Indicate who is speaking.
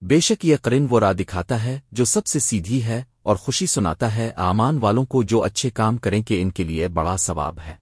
Speaker 1: بے شک یہ قرن وہ راہ دکھاتا ہے جو سب سے سیدھی ہے اور خوشی سناتا ہے آمان والوں کو جو اچھے کام کریں کہ ان کے لیے بڑا ثواب ہے۔